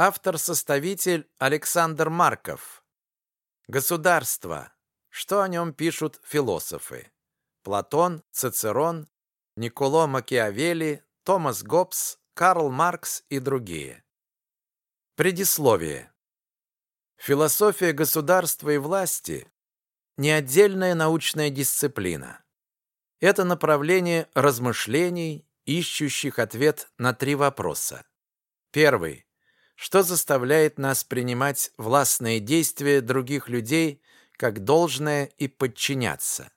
Автор-составитель Александр Марков. Государство. Что о нем пишут философы? Платон, Цицерон, Николо Макиавелли, Томас Гоббс, Карл Маркс и другие. Предисловие. Философия государства и власти – не отдельная научная дисциплина. Это направление размышлений, ищущих ответ на три вопроса. Первый. Что заставляет нас принимать властные действия других людей как должное и подчиняться?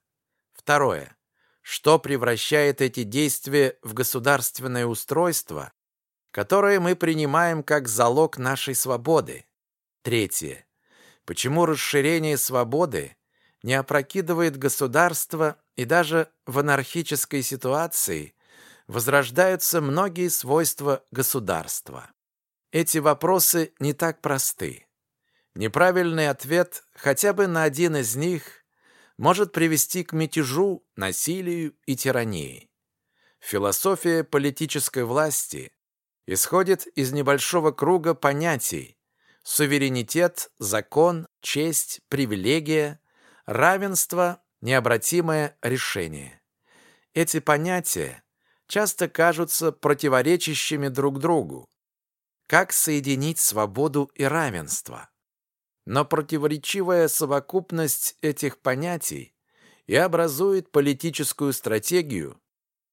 Второе. Что превращает эти действия в государственное устройство, которое мы принимаем как залог нашей свободы? Третье. Почему расширение свободы не опрокидывает государство и даже в анархической ситуации возрождаются многие свойства государства? Эти вопросы не так просты. Неправильный ответ хотя бы на один из них может привести к мятежу, насилию и тирании. Философия политической власти исходит из небольшого круга понятий суверенитет, закон, честь, привилегия, равенство, необратимое решение. Эти понятия часто кажутся противоречащими друг другу. Как соединить свободу и равенство? Но противоречивая совокупность этих понятий и образует политическую стратегию,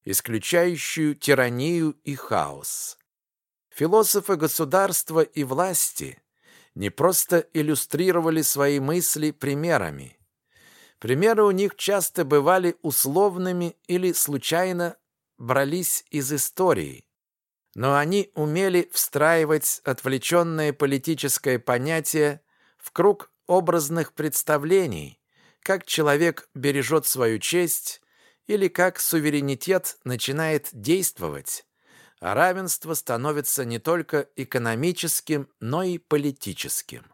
исключающую тиранию и хаос. Философы государства и власти не просто иллюстрировали свои мысли примерами. Примеры у них часто бывали условными или случайно брались из истории, но они умели встраивать отвлеченное политическое понятие в круг образных представлений, как человек бережет свою честь или как суверенитет начинает действовать, а равенство становится не только экономическим, но и политическим.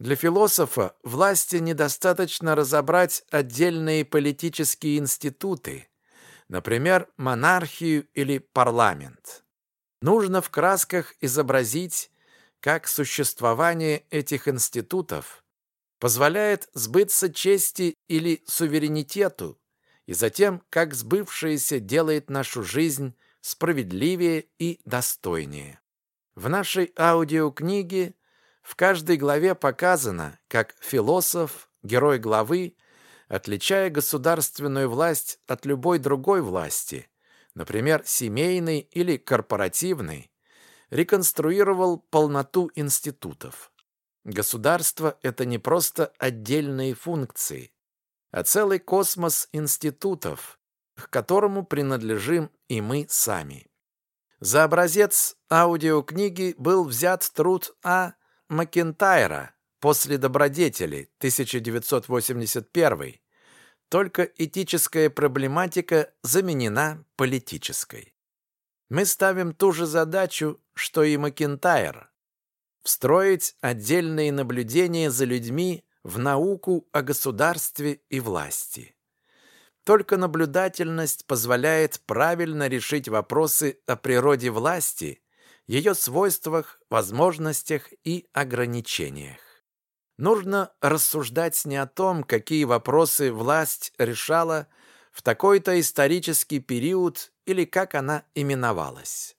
Для философа власти недостаточно разобрать отдельные политические институты, например, монархию или парламент. Нужно в красках изобразить как существование этих институтов позволяет сбыться чести или суверенитету, и затем, как сбывшееся делает нашу жизнь справедливее и достойнее. В нашей аудиокниге в каждой главе показано, как философ, герой главы, отличая государственную власть от любой другой власти, например, семейной или корпоративной, реконструировал полноту институтов. Государство – это не просто отдельные функции, а целый космос институтов, к которому принадлежим и мы сами. За образец аудиокниги был взят труд А. Макентайра «После добродетели» 1981 только этическая проблематика заменена политической. Мы ставим ту же задачу, что и Макентайр. Встроить отдельные наблюдения за людьми в науку о государстве и власти. Только наблюдательность позволяет правильно решить вопросы о природе власти, ее свойствах, возможностях и ограничениях. Нужно рассуждать не о том, какие вопросы власть решала в такой-то исторический период или как она именовалась.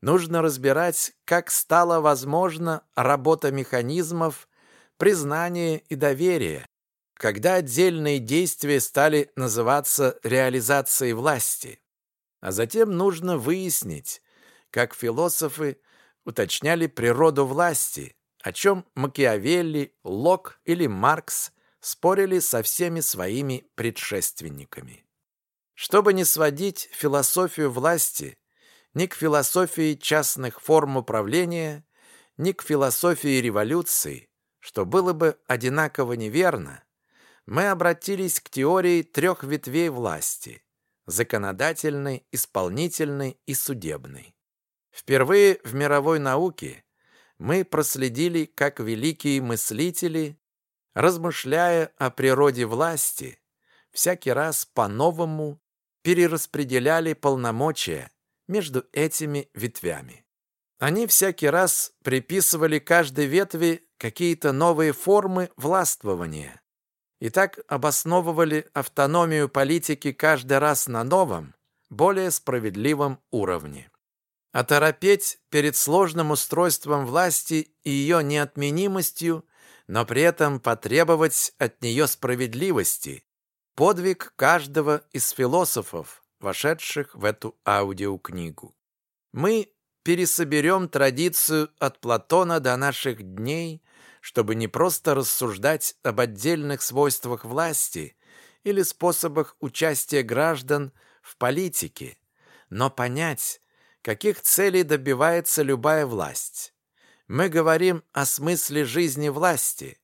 Нужно разбирать, как стала возможна работа механизмов, признание и доверие, когда отдельные действия стали называться реализацией власти. А затем нужно выяснить, как философы уточняли природу власти, о чем Макиавелли, Лок или Маркс спорили со всеми своими предшественниками. Чтобы не сводить философию власти ни к философии частных форм управления, ни к философии революции, что было бы одинаково неверно, мы обратились к теории трех ветвей власти – законодательной, исполнительной и судебной. Впервые в мировой науке мы проследили, как великие мыслители, размышляя о природе власти, всякий раз по-новому перераспределяли полномочия между этими ветвями. Они всякий раз приписывали каждой ветви какие-то новые формы властвования и так обосновывали автономию политики каждый раз на новом, более справедливом уровне. Оторопеть перед сложным устройством власти и ее неотменимостью, но при этом потребовать от нее справедливости – подвиг каждого из философов, вошедших в эту аудиокнигу. Мы пересоберем традицию от Платона до наших дней чтобы не просто рассуждать об отдельных свойствах власти или способах участия граждан в политике, но понять, каких целей добивается любая власть. Мы говорим о смысле жизни власти,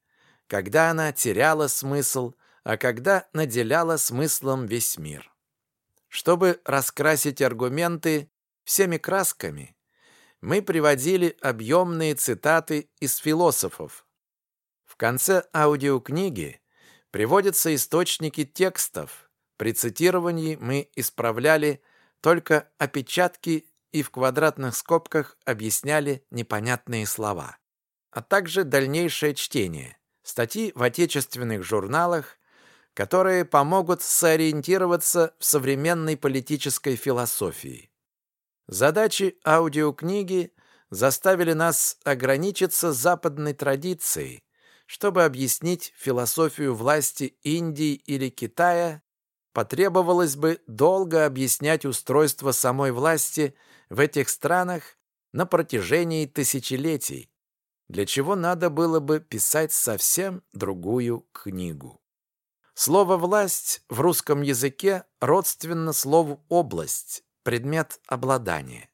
когда она теряла смысл, а когда наделяла смыслом весь мир. Чтобы раскрасить аргументы всеми красками, мы приводили объемные цитаты из философов, конце аудиокниги приводятся источники текстов. При цитировании мы исправляли только опечатки и в квадратных скобках объясняли непонятные слова, а также дальнейшее чтение, статьи в отечественных журналах, которые помогут сориентироваться в современной политической философии. Задачи аудиокниги заставили нас ограничиться западной традицией, чтобы объяснить философию власти Индии или Китая, потребовалось бы долго объяснять устройство самой власти в этих странах на протяжении тысячелетий, для чего надо было бы писать совсем другую книгу. Слово «власть» в русском языке родственно слову «область», предмет обладания.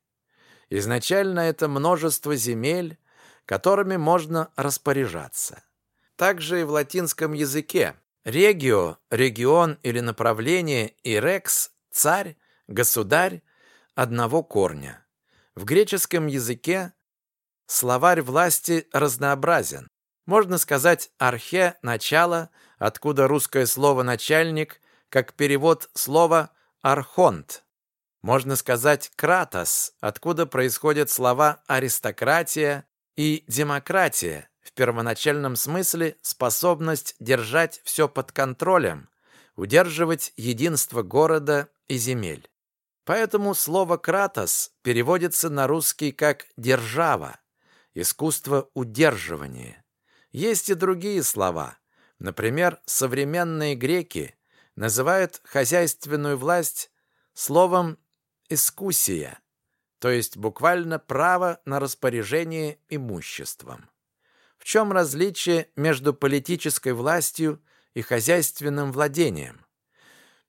Изначально это множество земель, которыми можно распоряжаться. Также и в латинском языке. Регио, регион или направление и рекс – царь, государь одного корня. В греческом языке словарь власти разнообразен. Можно сказать «архе» – начало, откуда русское слово «начальник» как перевод слова «архонт». Можно сказать «кратос», откуда происходят слова «аристократия» и «демократия», в первоначальном смысле способность держать все под контролем, удерживать единство города и земель. Поэтому слово «кратос» переводится на русский как «держава», искусство удерживания. Есть и другие слова. Например, современные греки называют хозяйственную власть словом «искусия», то есть буквально право на распоряжение имуществом. В чем различие между политической властью и хозяйственным владением?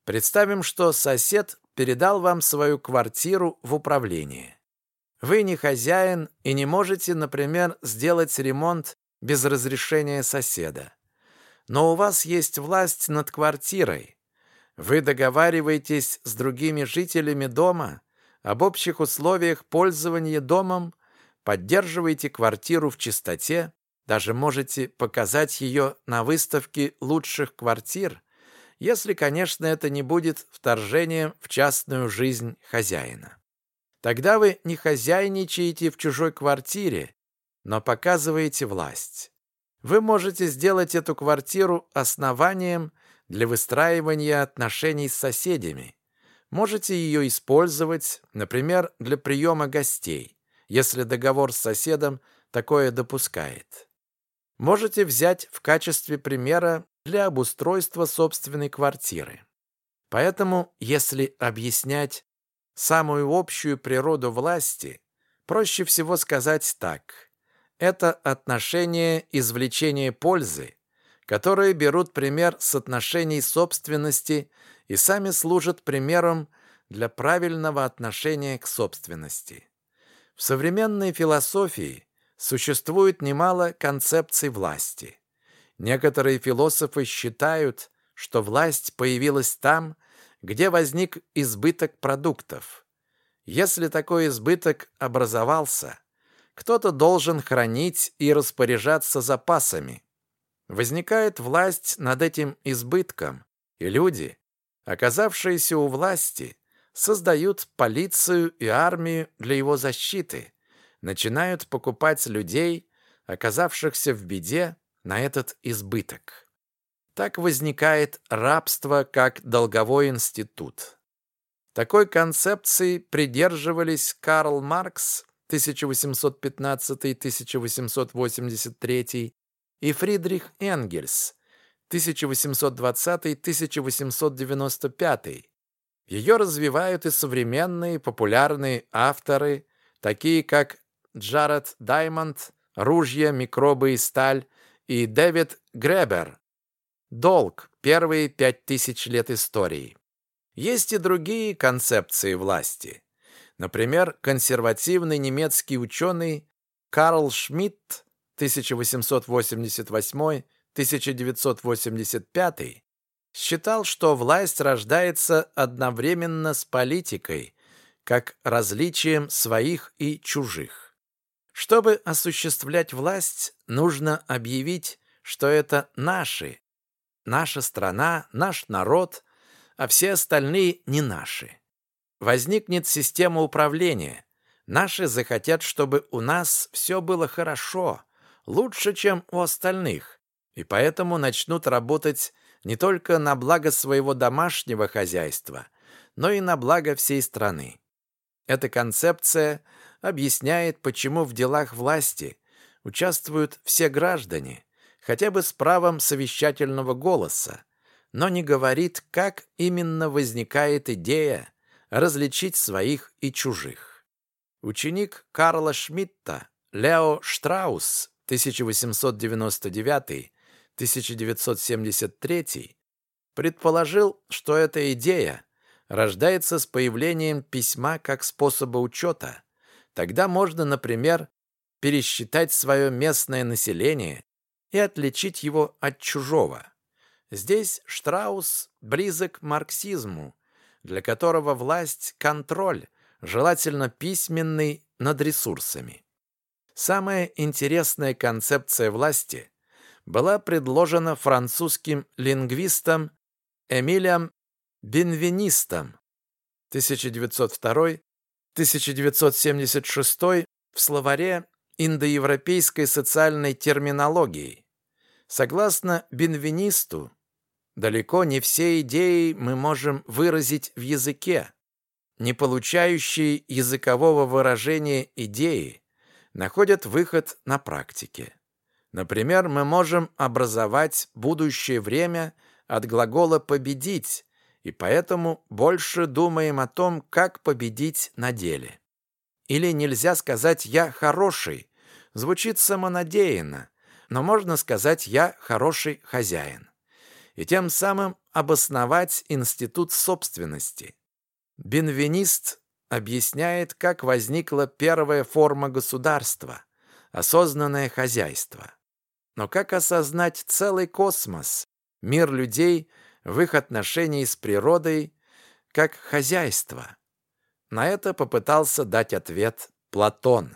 Представим, что сосед передал вам свою квартиру в управление. Вы не хозяин и не можете, например, сделать ремонт без разрешения соседа. Но у вас есть власть над квартирой. Вы договариваетесь с другими жителями дома об общих условиях пользования домом, поддерживаете квартиру в чистоте, даже можете показать ее на выставке лучших квартир, если, конечно, это не будет вторжением в частную жизнь хозяина. Тогда вы не хозяйничаете в чужой квартире, но показываете власть. Вы можете сделать эту квартиру основанием для выстраивания отношений с соседями. Можете ее использовать, например, для приема гостей, если договор с соседом такое допускает можете взять в качестве примера для обустройства собственной квартиры. Поэтому, если объяснять самую общую природу власти, проще всего сказать так. Это отношение извлечения пользы, которые берут пример с отношений собственности и сами служат примером для правильного отношения к собственности. В современной философии существует немало концепций власти. Некоторые философы считают, что власть появилась там, где возник избыток продуктов. Если такой избыток образовался, кто-то должен хранить и распоряжаться запасами. Возникает власть над этим избытком, и люди, оказавшиеся у власти, создают полицию и армию для его защиты, начинают покупать людей, оказавшихся в беде, на этот избыток. Так возникает рабство как долговой институт. Такой концепции придерживались Карл Маркс 1815-1883 и Фридрих Энгельс 1820-1895. Ее развивают и современные популярные авторы, такие как Джаред Даймонд, «Ружья, микробы и сталь» и Дэвид Гребер, «Долг. Первые пять тысяч лет истории». Есть и другие концепции власти. Например, консервативный немецкий ученый Карл Шмидт 1888-1985 считал, что власть рождается одновременно с политикой, как различием своих и чужих. Чтобы осуществлять власть, нужно объявить, что это наши, наша страна, наш народ, а все остальные не наши. Возникнет система управления. Наши захотят, чтобы у нас все было хорошо, лучше, чем у остальных, и поэтому начнут работать не только на благо своего домашнего хозяйства, но и на благо всей страны. Эта концепция объясняет, почему в делах власти участвуют все граждане, хотя бы с правом совещательного голоса, но не говорит, как именно возникает идея различить своих и чужих. Ученик Карла Шмидта Лео Штраус 1899-1973 предположил, что эта идея рождается с появлением письма как способа учета. Тогда можно, например, пересчитать свое местное население и отличить его от чужого. Здесь Штраус близок к марксизму, для которого власть – контроль, желательно письменный, над ресурсами. Самая интересная концепция власти была предложена французским лингвистом Эмилием Бенвенистом 1902-1976 в словаре индоевропейской социальной терминологии. Согласно Бенвенисту, далеко не все идеи мы можем выразить в языке. Не получающие языкового выражения идеи находят выход на практике. Например, мы можем образовать будущее время от глагола «победить», и поэтому больше думаем о том, как победить на деле. Или нельзя сказать «я хороший», звучит самонадеянно, но можно сказать «я хороший хозяин» и тем самым обосновать институт собственности. Бенвенист объясняет, как возникла первая форма государства – осознанное хозяйство. Но как осознать целый космос, мир людей в их отношении с природой, как хозяйство? На это попытался дать ответ Платон.